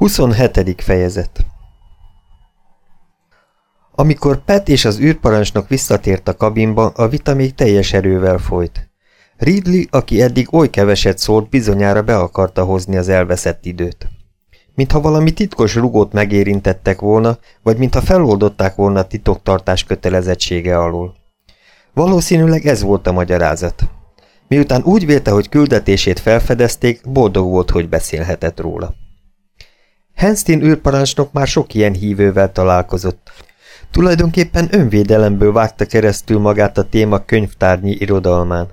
27. fejezet Amikor Pet és az űrparancsnok visszatért a kabinba, a vita még teljes erővel folyt. Ridley, aki eddig oly keveset szólt, bizonyára be akarta hozni az elveszett időt. Mintha valami titkos rugót megérintettek volna, vagy mintha feloldották volna titoktartás kötelezettsége alól. Valószínűleg ez volt a magyarázat. Miután úgy vélte, hogy küldetését felfedezték, boldog volt, hogy beszélhetett róla. Henstin űrparancsnok már sok ilyen hívővel találkozott. Tulajdonképpen önvédelemből vágta keresztül magát a téma könyvtárnyi irodalmán.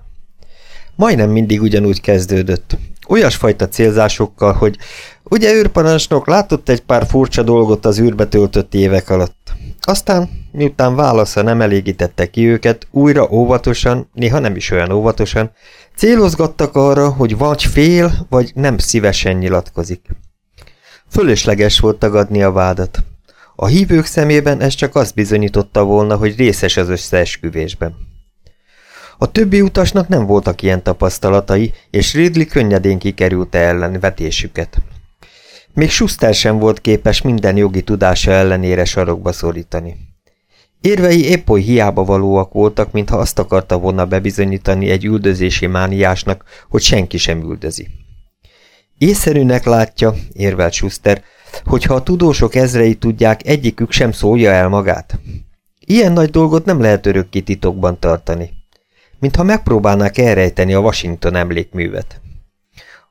Majdnem mindig ugyanúgy kezdődött. Olyasfajta célzásokkal, hogy ugye űrparancsnok látott egy pár furcsa dolgot az űrbe töltött évek alatt. Aztán, miután válasza nem elégítette ki őket, újra óvatosan, néha nem is olyan óvatosan, célozgattak arra, hogy vagy fél, vagy nem szívesen nyilatkozik. Fölösleges volt tagadni a vádat. A hívők szemében ez csak azt bizonyította volna, hogy részes az összeesküvésben. A többi utasnak nem voltak ilyen tapasztalatai, és Ridley könnyedén kikerülte ellen vetésüket. Még Schuster sem volt képes minden jogi tudása ellenére sarokba szorítani. Érvei épp oly hiába valóak voltak, mintha azt akarta volna bebizonyítani egy üldözési mániásnak, hogy senki sem üldözi. Észszerűnek látja, érvelt Schuster, hogyha a tudósok ezrei tudják, egyikük sem szólja el magát. Ilyen nagy dolgot nem lehet örökké titokban tartani. Mintha megpróbálnák elrejteni a Washington emlékművet.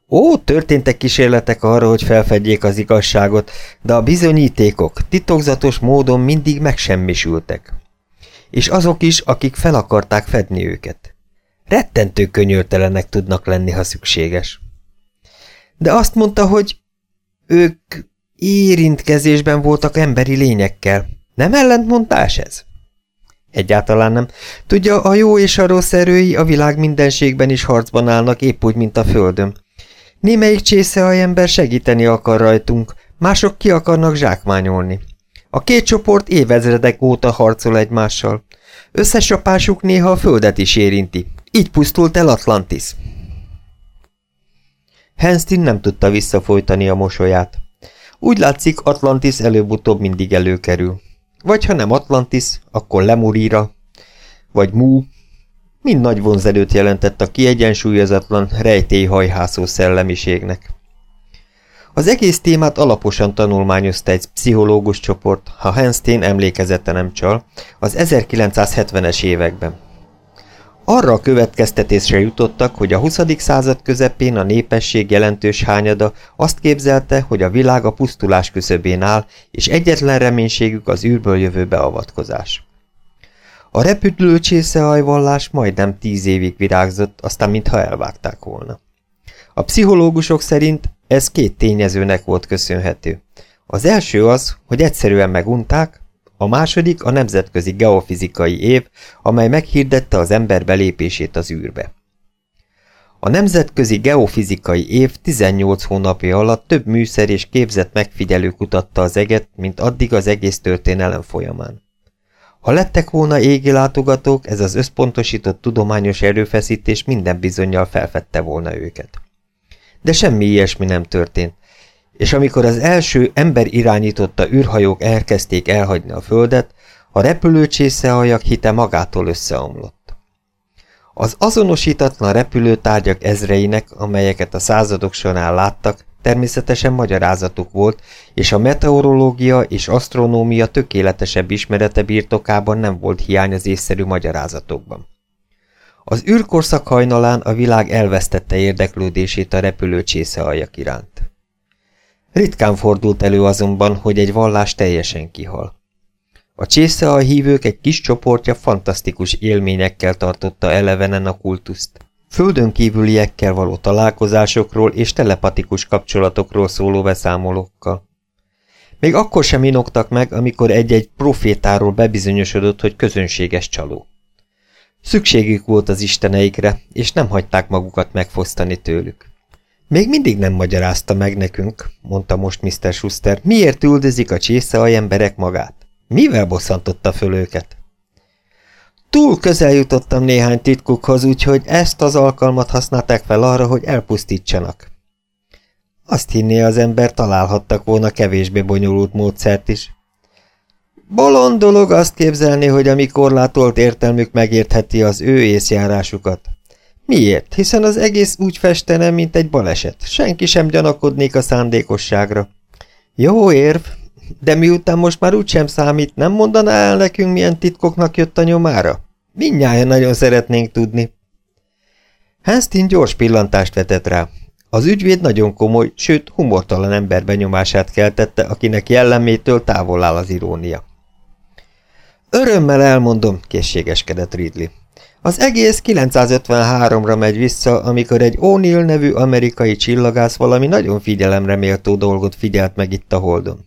Ó, történtek kísérletek arra, hogy felfedjék az igazságot, de a bizonyítékok titokzatos módon mindig megsemmisültek. És azok is, akik fel akarták fedni őket. Rettentő könyörtelenek tudnak lenni, ha szükséges. De azt mondta, hogy ők érintkezésben voltak emberi lényekkel. Nem ellentmondás ez? Egyáltalán nem. Tudja, a jó és a rossz erői a világ mindenségben is harcban állnak, épp úgy, mint a földön. Némelyik ember segíteni akar rajtunk, mások ki akarnak zsákmányolni. A két csoport évezredek óta harcol egymással. Összesapásuk néha a földet is érinti. Így pusztult el Atlantis. Henstin nem tudta visszafolytani a mosolyát. Úgy látszik, Atlantis előbb-utóbb mindig előkerül. Vagy ha nem Atlantis, akkor Lemurira, vagy Mu. Mind nagy vonzelőt jelentett a kiegyensúlyozatlan, rejtélyhajhászó szellemiségnek. Az egész témát alaposan tanulmányozta egy pszichológus csoport, ha Henstein emlékezete nem csal, az 1970-es években. Arra a következtetésre jutottak, hogy a 20. század közepén a népesség jelentős hányada azt képzelte, hogy a világ a pusztulás küszöbén áll, és egyetlen reménységük az űrből jövő beavatkozás. A repülő csészehajvallás majdnem tíz évig virágzott, aztán mintha elvágták volna. A pszichológusok szerint ez két tényezőnek volt köszönhető. Az első az, hogy egyszerűen megunták, a második a nemzetközi geofizikai év, amely meghirdette az ember belépését az űrbe. A nemzetközi geofizikai év 18 hónapja alatt több műszer és képzett megfigyelő kutatta az eget, mint addig az egész történelem folyamán. Ha lettek volna égi látogatók, ez az összpontosított tudományos erőfeszítés minden bizonyal felfedte volna őket. De semmi ilyesmi nem történt, és amikor az első ember irányította űrhajók elkezdték elhagyni a földet, a repülőcsészeajak hite magától összeomlott. Az azonosítatlan repülőtárgyak ezreinek, amelyeket a századok során láttak, természetesen magyarázatuk volt, és a meteorológia és asztronómia tökéletesebb ismerete birtokában nem volt hiány az észszerű magyarázatokban. Az űrkorszak hajnalán a világ elvesztette érdeklődését a repülőcsészeajak iránt. Ritkán fordult elő azonban, hogy egy vallás teljesen kihal. A csésze a hívők egy kis csoportja fantasztikus élményekkel tartotta elevenen a kultuszt. Földön kívüliekkel való találkozásokról és telepatikus kapcsolatokról szóló beszámolókkal. Még akkor sem inoktak meg, amikor egy-egy profétáról bebizonyosodott, hogy közönséges csaló. Szükségük volt az isteneikre, és nem hagyták magukat megfosztani tőlük. Még mindig nem magyarázta meg nekünk, mondta most Mr. Schuster, miért üldözik a csésze emberek magát. Mivel bosszantotta föl őket? Túl közel jutottam néhány titkukhoz, úgyhogy ezt az alkalmat használták fel arra, hogy elpusztítsanak. Azt hinné az ember találhattak volna kevésbé bonyolult módszert is. Bolond dolog azt képzelni, hogy a mi korlátolt értelmük megértheti az ő észjárásukat. Miért? Hiszen az egész úgy festene, mint egy baleset. Senki sem gyanakodnék a szándékosságra. Jó érv, de miután most már úgysem számít, nem mondaná el nekünk, milyen titkoknak jött a nyomára? Mindnyáján nagyon szeretnénk tudni. Henstin gyors pillantást vetett rá. Az ügyvéd nagyon komoly, sőt humortalan ember benyomását keltette, akinek jellemétől távol áll az irónia. Örömmel elmondom, készségeskedett Ridley. Az egész 953-ra megy vissza, amikor egy O'Neill nevű amerikai csillagász valami nagyon figyelemre méltó dolgot figyelt meg itt a Holdon.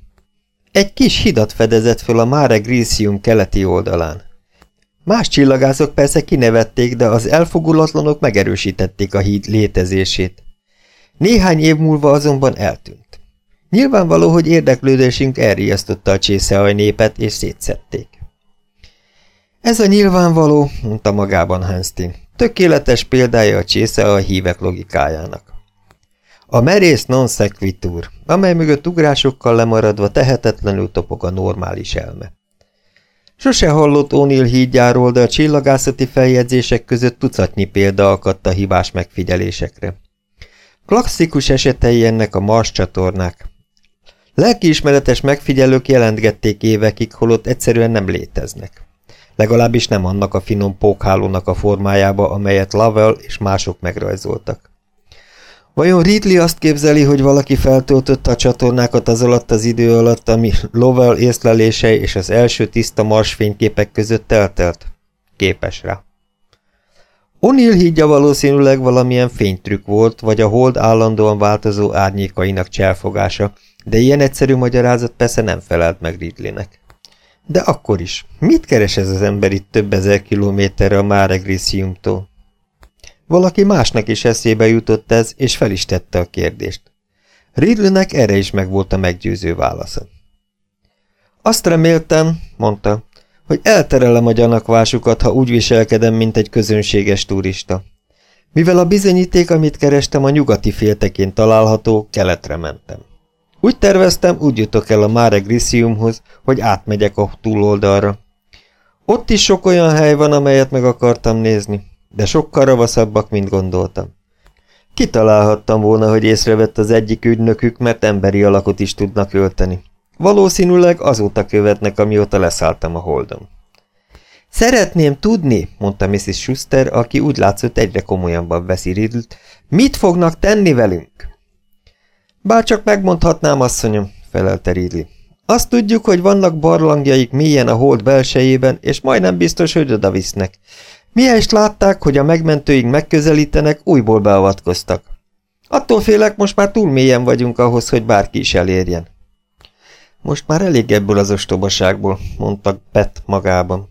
Egy kis hidat fedezett föl a Mare Grisium keleti oldalán. Más csillagászok persze kinevették, de az elfogulatlanok megerősítették a híd létezését. Néhány év múlva azonban eltűnt. Nyilvánvaló, hogy érdeklődésünk elriasztotta a csészehaj népet, és szétszették. Ez a nyilvánvaló, mondta magában Hanstin, tökéletes példája a csésze a hívek logikájának. A merész non sequitur, amely mögött ugrásokkal lemaradva tehetetlenül topog a normális elme. Sose hallott O'Neill hídjáról, de a csillagászati feljegyzések között tucatnyi példa akadt a hibás megfigyelésekre. Klasszikus esetei ennek a Mars csatornák. Lelkiismeretes megfigyelők jelentgették évekig, holott egyszerűen nem léteznek legalábbis nem annak a finom pókhálónak a formájába, amelyet Lavelle és mások megrajzoltak. Vajon Ridley azt képzeli, hogy valaki feltöltötte a csatornákat az alatt az idő alatt, ami Lovell észlelése és az első tiszta mars fényképek között eltelt? Képes rá. O'Neill hídja valószínűleg valamilyen fénytrükk volt, vagy a hold állandóan változó árnyékainak cselfogása, de ilyen egyszerű magyarázat persze nem felelt meg Ridleynek. De akkor is, mit keres ez az ember itt több ezer kilométerre a Mare Grisiumtól? Valaki másnak is eszébe jutott ez, és fel is tette a kérdést. Ridleynek erre is megvolt a meggyőző válasza. Azt reméltem, mondta, hogy elterelem a gyanakvásukat, ha úgy viselkedem, mint egy közönséges turista. Mivel a bizonyíték, amit kerestem, a nyugati féltekén található, keletre mentem. Úgy terveztem, úgy jutok el a Mare Grisiumhoz, hogy átmegyek a túloldalra. Ott is sok olyan hely van, amelyet meg akartam nézni, de sokkal ravaszabbak, mint gondoltam. Kitalálhattam volna, hogy észrevett az egyik ügynökük, mert emberi alakot is tudnak ölteni. Valószínűleg azóta követnek, amióta leszálltam a holdon. Szeretném tudni, mondta Mrs. Schuster, aki úgy látszott egyre komolyabban veszi Riddle-t, mit fognak tenni velünk? Bár csak megmondhatnám, asszonyom, felelte Ridley. Azt tudjuk, hogy vannak barlangjaik mélyen a hold belsejében, és majdnem biztos, hogy oda visznek. is látták, hogy a megmentőink megközelítenek, újból beavatkoztak. Attól félek, most már túl mélyen vagyunk ahhoz, hogy bárki is elérjen. Most már elég ebből az ostobaságból, mondta Pet magában.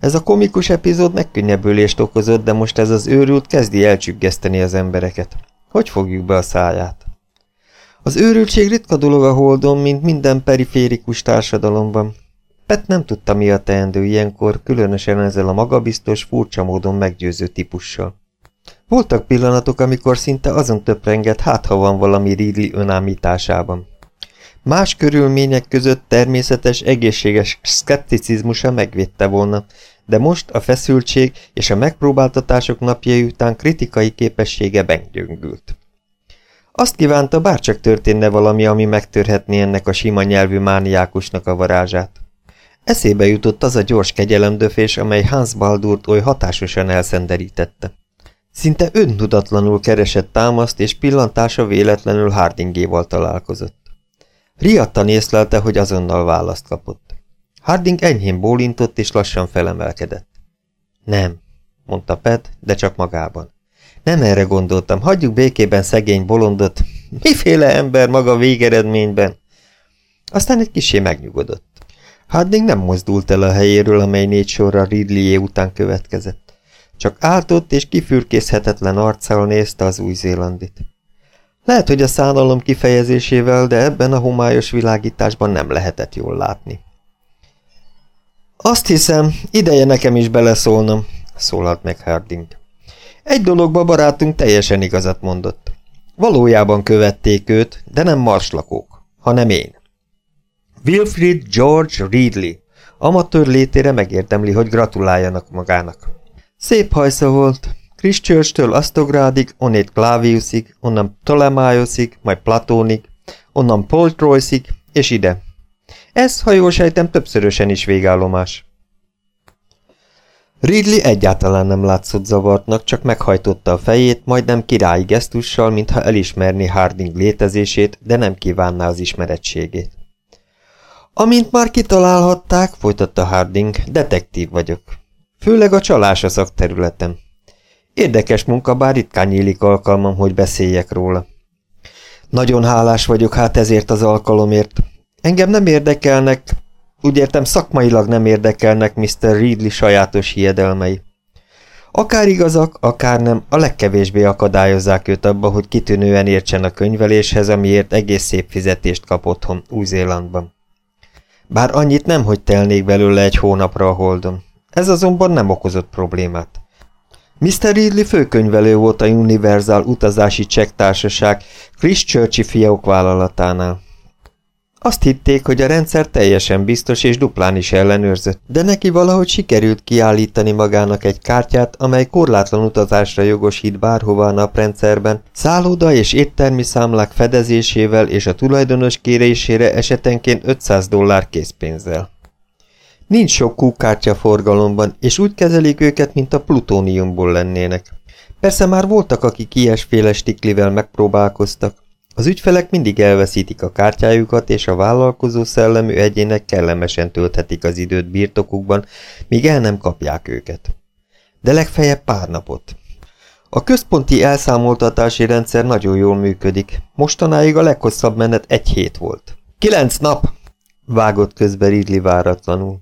Ez a komikus epizód megkönnyebbülést okozott, de most ez az őrült kezdi elcsüggeszteni az embereket. Hogy fogjuk be a száját? Az őrültség ritka dolog a holdon, mint minden periférikus társadalomban. Pet nem tudta, mi a teendő ilyenkor, különösen ezzel a magabiztos, furcsa módon meggyőző típussal. Voltak pillanatok, amikor szinte azon töprengett, hát ha van valami Ridley önállításában. Más körülmények között természetes, egészséges szkepticizmusa megvédte volna, de most a feszültség és a megpróbáltatások napjai után kritikai képessége meggyöngült. Azt kívánta, bárcsak történne valami, ami megtörhetné ennek a sima nyelvű mániákusnak a varázsát. Eszébe jutott az a gyors kegyelemdöfés, amely Hans Baldurt oly hatásosan elszenderítette. Szinte öntudatlanul keresett támaszt, és pillantása véletlenül Hardingéval találkozott. Riadtan észlelte, hogy azonnal választ kapott. Harding enyhén bólintott, és lassan felemelkedett. Nem, mondta Pet, de csak magában. Nem erre gondoltam, hagyjuk békében szegény bolondot. Miféle ember maga végeredményben? Aztán egy kisé megnyugodott. Harding nem mozdult el a helyéről, amely négy sorra Ridleyé után következett. Csak áltott és kifürkészhetetlen arccal nézte az új-zélandit. Lehet, hogy a szánalom kifejezésével, de ebben a homályos világításban nem lehetett jól látni. Azt hiszem, ideje nekem is beleszólnom, szólalt meg Harding. Egy dologba barátunk teljesen igazat mondott. Valójában követték őt, de nem marslakók, hanem én. Wilfrid George Reedley. Amatőr létére megérdemli, hogy gratuláljanak magának. Szép hajsza volt. Christchurch-től Astográdig, onnét Claviusig, onnan Ptolemaiosig, majd Platónig, onnan Poltroysig, és ide. Ez, ha jól sejtem, többszörösen is végállomás. Ridley egyáltalán nem látszott zavartnak, csak meghajtotta a fejét, majdnem királyi gesztussal, mintha elismerni Harding létezését, de nem kívánná az ismerettségét. Amint már kitalálhatták, folytatta Harding, detektív vagyok. Főleg a csalás a szakterületem. Érdekes munka, bár ritkán nyílik alkalmam, hogy beszéljek róla. Nagyon hálás vagyok hát ezért az alkalomért. Engem nem érdekelnek, úgy értem szakmailag nem érdekelnek Mr. Reedley sajátos hiedelmei. Akár igazak, akár nem, a legkevésbé akadályozzák őt abba, hogy kitűnően értsen a könyveléshez, amiért egész szép fizetést kap otthon, Új-Zélandban. Bár annyit nem, hogy telnék belőle egy hónapra a holdon. Ez azonban nem okozott problémát. Mr. Ridley főkönyvelő volt a Universal utazási csektársaság Christchurchi fiók vállalatánál. Azt hitték, hogy a rendszer teljesen biztos és duplán is ellenőrzött, de neki valahogy sikerült kiállítani magának egy kártyát, amely korlátlan utazásra jogosít bárhova a naprendszerben, szálloda és éttermi számlák fedezésével és a tulajdonos kérésére esetenként 500 dollár készpénzzel. Nincs sok kúkártya forgalomban, és úgy kezelik őket, mint a plutóniumból lennének. Persze már voltak, akik ilyesféle stiklivel megpróbálkoztak, az ügyfelek mindig elveszítik a kártyájukat, és a vállalkozó szellemű egyének kellemesen tölthetik az időt birtokukban, míg el nem kapják őket. De legfeljebb pár napot. A központi elszámoltatási rendszer nagyon jól működik. Mostanáig a leghosszabb menet egy hét volt. Kilenc nap! Vágott közbe Ridley váratlanul.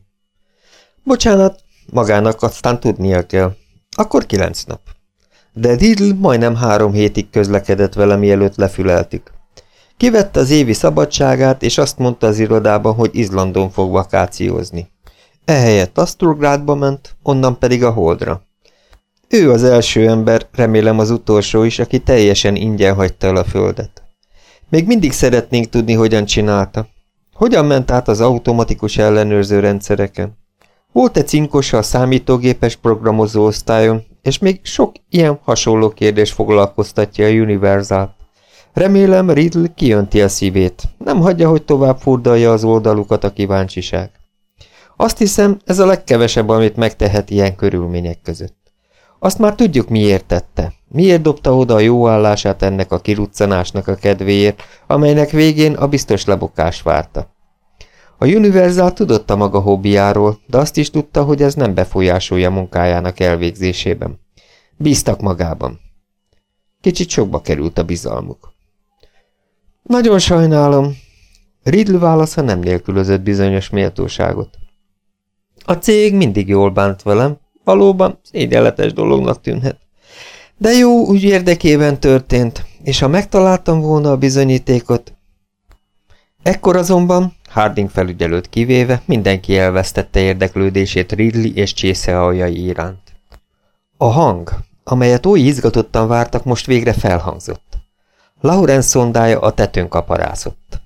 Bocsánat, magának aztán tudnia kell. Akkor kilenc nap de Diddle majdnem három hétig közlekedett vele, mielőtt lefüleltük. Kivette az évi szabadságát, és azt mondta az irodában, hogy Izlandon fog vakációzni. Ehelyett Asturgrádba ment, onnan pedig a Holdra. Ő az első ember, remélem az utolsó is, aki teljesen ingyen hagyta el a földet. Még mindig szeretnénk tudni, hogyan csinálta. Hogyan ment át az automatikus ellenőrző rendszereken? Volt-e cinkosa a számítógépes programozó osztályon, és még sok ilyen hasonló kérdés foglalkoztatja a Universal. Remélem Riddle kijönti a szívét, nem hagyja, hogy tovább furdalja az oldalukat a kíváncsiság. Azt hiszem, ez a legkevesebb, amit megtehet ilyen körülmények között. Azt már tudjuk, miért tette. Miért dobta oda a jó állását ennek a kiruccanásnak a kedvéért, amelynek végén a biztos lebukás várta. A Universal tudott maga hobbiáról, de azt is tudta, hogy ez nem befolyásolja munkájának elvégzésében. Bíztak magában. Kicsit sokba került a bizalmuk. Nagyon sajnálom. Riddle válasza nem nélkülözött bizonyos méltóságot. A cég mindig jól bánt velem, valóban szégyenletes dolognak tűnhet. De jó úgy érdekében történt, és ha megtaláltam volna a bizonyítékot... Ekkor azonban Harding felügyelőt kivéve mindenki elvesztette érdeklődését Ridley és csésze aljai iránt. A hang, amelyet oly izgatottan vártak, most végre felhangzott. Laurence szondája a tetőn kaparászott.